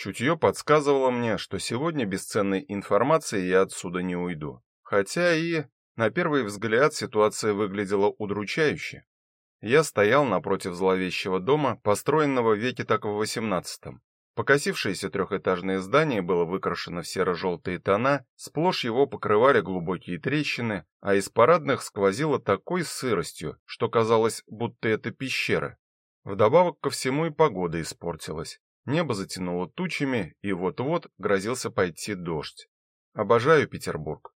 Чутье подсказывало мне, что сегодня без ценной информации я отсюда не уйду. Хотя и на первый взгляд ситуация выглядела удручающе. Я стоял напротив зловещего дома, построенного веке так в XVIII. Покосившееся трехэтажное здание было выкрашено в серо-желтые тона, сплошь его покрывали глубокие трещины, а из парадных сквозило такой сыростью, что казалось, будто это пещера. Вдобавок ко всему и погода испортилась. Небо затянуло тучами, и вот-вот грозился пойти дождь. Обожаю Петербург.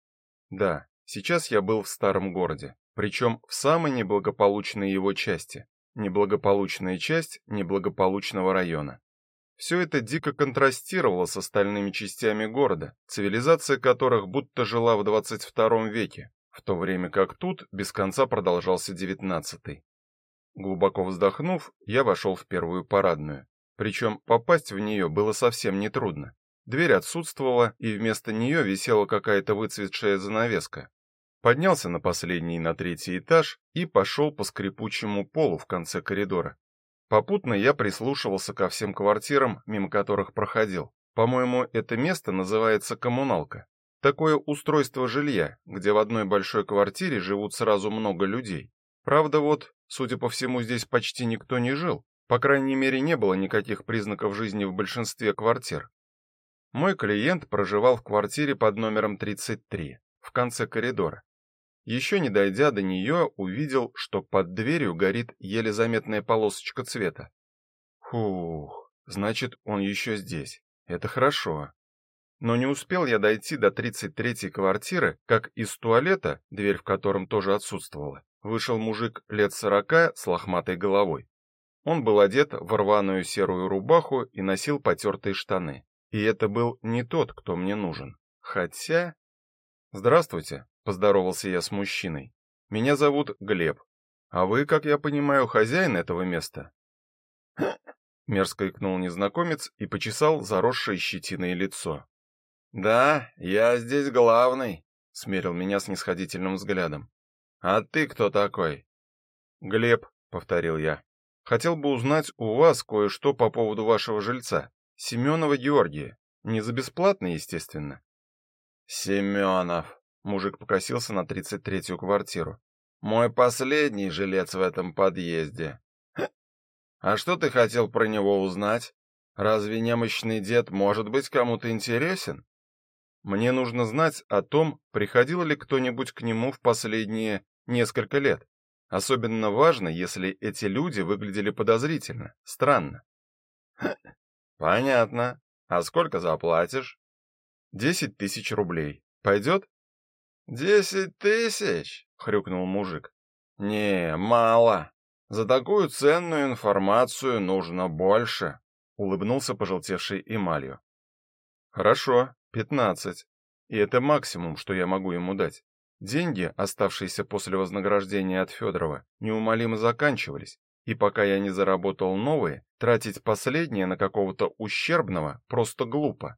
Да, сейчас я был в старом городе, причем в самой неблагополучной его части. Неблагополучная часть неблагополучного района. Все это дико контрастировало с остальными частями города, цивилизация которых будто жила в 22 веке, в то время как тут без конца продолжался XIX. Глубоко вздохнув, я вошел в первую парадную. Причем попасть в нее было совсем не трудно. Дверь отсутствовала, и вместо нее висела какая-то выцветшая занавеска. Поднялся на последний на третий этаж и пошел по скрипучему полу в конце коридора. Попутно я прислушивался ко всем квартирам, мимо которых проходил. По-моему, это место называется коммуналка. Такое устройство жилья, где в одной большой квартире живут сразу много людей. Правда, вот, судя по всему, здесь почти никто не жил. По крайней мере, не было никаких признаков жизни в большинстве квартир. Мой клиент проживал в квартире под номером 33, в конце коридора. Еще не дойдя до нее, увидел, что под дверью горит еле заметная полосочка цвета. Фух, значит, он еще здесь. Это хорошо. Но не успел я дойти до 33-й квартиры, как из туалета, дверь в котором тоже отсутствовала, вышел мужик лет сорока с лохматой головой. Он был одет в рваную серую рубаху и носил потертые штаны. И это был не тот, кто мне нужен. Хотя Здравствуйте, поздоровался я с мужчиной. Меня зовут Глеб. А вы, как я понимаю, хозяин этого места? Мерзко икнул незнакомец и почесал заросшее щетиной лицо. Да, я здесь главный, смерил меня с нисходительным взглядом. А ты кто такой? Глеб, повторил я. Хотел бы узнать у вас кое-что по поводу вашего жильца, Семенова Георгия. Не за бесплатно, естественно. Семенов, Мужик покосился на тридцать третью квартиру. Мой последний жилец в этом подъезде. А что ты хотел про него узнать? Разве немощный дед может быть кому-то интересен? Мне нужно знать о том, приходил ли кто-нибудь к нему в последние несколько лет. Особенно важно, если эти люди выглядели подозрительно, странно. Понятно. А сколько заплатишь? Десять тысяч рублей. Пойдет? «Десять тысяч?» — хрюкнул мужик. «Не, мало. За такую ценную информацию нужно больше», — улыбнулся пожелтевший эмалью. «Хорошо, пятнадцать. И это максимум, что я могу ему дать. Деньги, оставшиеся после вознаграждения от Федорова, неумолимо заканчивались, и пока я не заработал новые, тратить последние на какого-то ущербного просто глупо.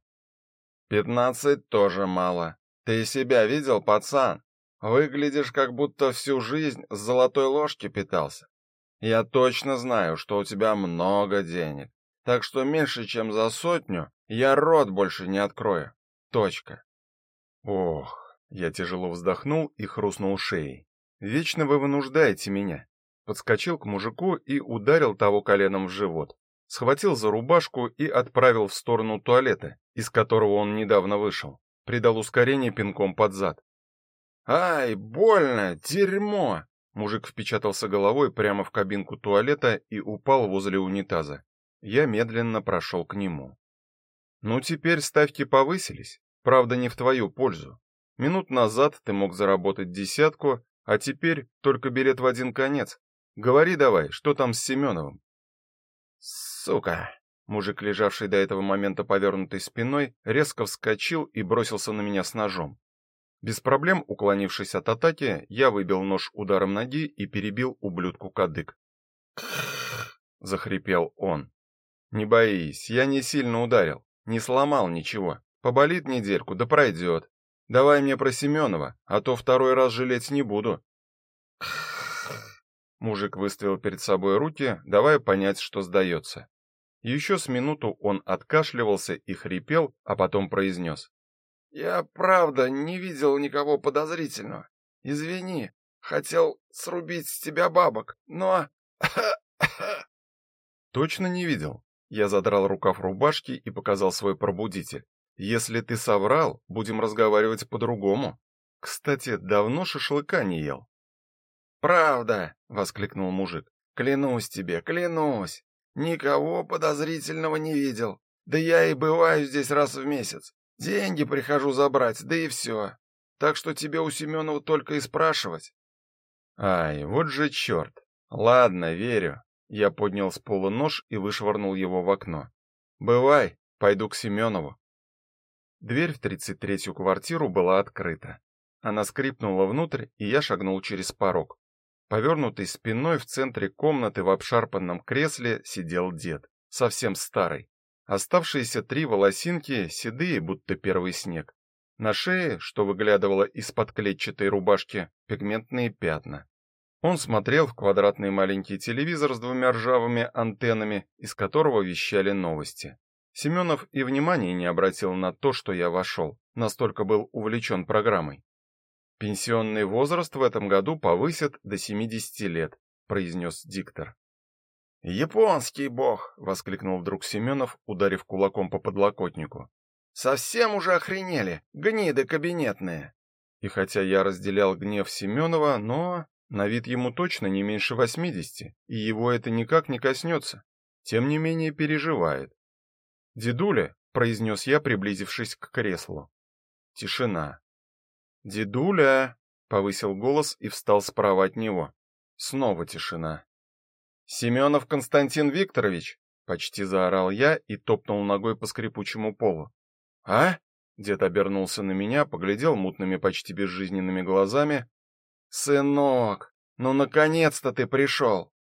Пятнадцать тоже мало. Ты себя видел, пацан? Выглядишь, как будто всю жизнь с золотой ложки питался. Я точно знаю, что у тебя много денег. Так что меньше, чем за сотню, я рот больше не открою. Точка. Ох, я тяжело вздохнул и хрустнул шеей. Вечно вы вынуждаете меня. Подскочил к мужику и ударил того коленом в живот. Схватил за рубашку и отправил в сторону туалета, из которого он недавно вышел придал ускорение пинком под зад. Ай, больно, дерьмо. Мужик впечатался головой прямо в кабинку туалета и упал возле унитаза. Я медленно прошел к нему. Ну теперь ставки повысились, правда, не в твою пользу. Минут назад ты мог заработать десятку, а теперь только билет в один конец. Говори давай, что там с Семеновым? Сука, Мужик, лежавший до этого момента повернутой спиной, резко вскочил и бросился на меня с ножом. Без проблем уклонившись от атаки, я выбил нож ударом ноги и перебил ублюдку кадык. захрипел он. Не боись, я не сильно ударил, не сломал ничего. Поболит недельку, да пройдет. Давай мне про Семенова, а то второй раз жалеть не буду. Мужик выставил перед собой руки, давая понять, что сдается. Еще с минуту он откашливался и хрипел, а потом произнес. Я правда не видел никого подозрительного. Извини, хотел срубить с тебя бабок, но Точно не видел. Я задрал рукав рубашки и показал свой пробудитель. Если ты соврал, будем разговаривать по-другому. Кстати, давно шашлыка не ел. Правда, воскликнул мужик. Клянусь тебе, клянусь. Никого подозрительного не видел. Да я и бываю здесь раз в месяц. Деньги прихожу забрать, да и все. Так что тебе у Семенова только и спрашивать. Ай, вот же черт. Ладно, верю. Я поднял с пола нож и вышвырнул его в окно. Бывай, пойду к Семенову. Дверь в тридцать третью квартиру была открыта. Она скрипнула внутрь, и я шагнул через порог. Повернутый спиной в центре комнаты в обшарпанном кресле сидел дед, совсем старый. Оставшиеся три волосинки седые, будто первый снег. На шее, что выглядывало из-под клетчатой рубашки, пигментные пятна. Он смотрел в квадратный маленький телевизор с двумя ржавыми антеннами, из которого вещали новости. Семенов и внимания не обратил на то, что я вошел, настолько был увлечен программой. Пенсионный возраст в этом году повысят до 70 лет, произнес диктор. Японский бог, воскликнул вдруг Семенов, ударив кулаком по подлокотнику. Совсем уже охренели, гниды кабинетные. И хотя я разделял гнев Семенова, но на вид ему точно не меньше 80, и его это никак не коснется. Тем не менее переживает. "Дедуля", произнес я, приблизившись к креслу. Тишина. "Дедуля", повысил голос и встал справа от него. Снова тишина. Семенов Константин Викторович, почти заорал я и топнул ногой по скрипучему полу. А? Дед обернулся на меня, поглядел мутными, почти безжизненными глазами. Сынок, ну наконец-то ты пришел!»